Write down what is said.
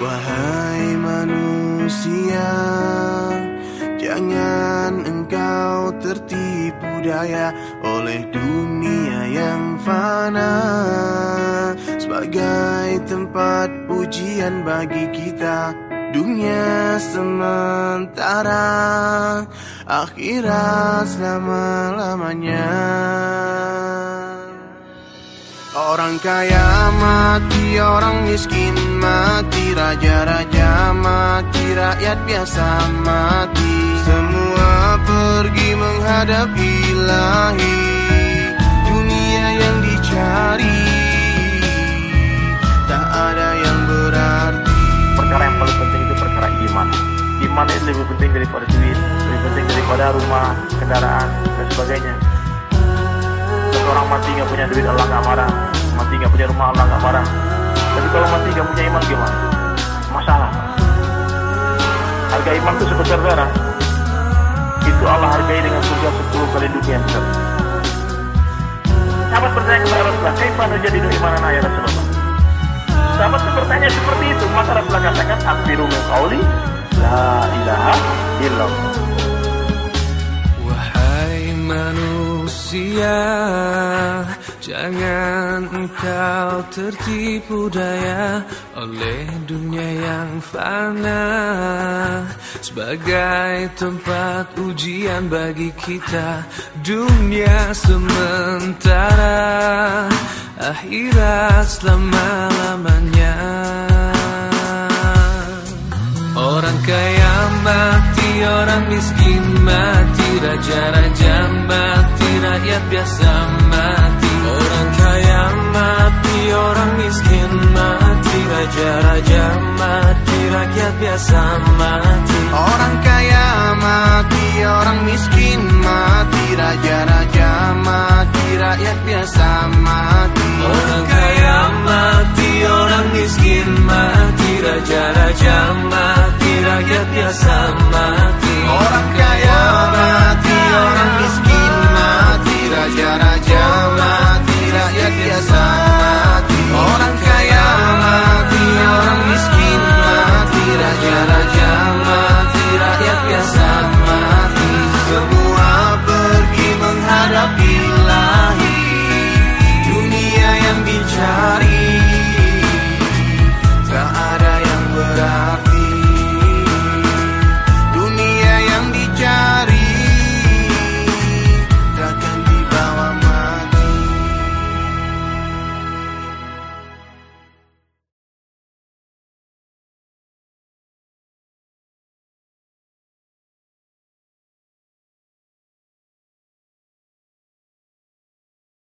Wahai manusia Jangan engkau tertipu daya Oleh dunia yang fana. Sebagai tempat ujian bagi kita Dunia sementara Akhirat selama-lamanya Orang kaya mati, orang miskin mati Raja-raja mati, rakyat biasa mati. Semua pergi menghadap ilahi Dunia yang dicari. Tak ada yang berarti. Perkara yang paling penting itu perkara iman. Iman itu lebih penting daripada duit lebih penting daripada rumah kendaraan dan sebagainya seseorang mati nggak punya duit Allah nggak marah. Mati nggak punya rumah Allah nggak marah. Tapi kalau mati nggak punya iman gimana? Masalah. Harga iman itu sebesar darah. Itu Allah hargai dengan surga 10 kali dunia yang besar. Sahabat bertanya kepada Rasulullah jadi imanan ya Rasulullah? Sahabat itu bertanya seperti itu. Maka Rasulullah katakan akbiru min qawli la ilaha illallah. Wahai manusia Jangan engkau tertipu daya Oleh dunia yang fana. Sebagai tempat ujian bagi kita Dunia sementara. Akhirat selama-lamanya. Orang kaya mati, orang miskin mati. Raja-raja mati, rakyat biasa Raja-raja mati, rakyat biasa mati. Orang kaya mati, orang miskin mati Raja-raja mati, rakyat biasa mati. Orang kaya mati, orang miskin mati Raja-raja mati, rakyat biasa mati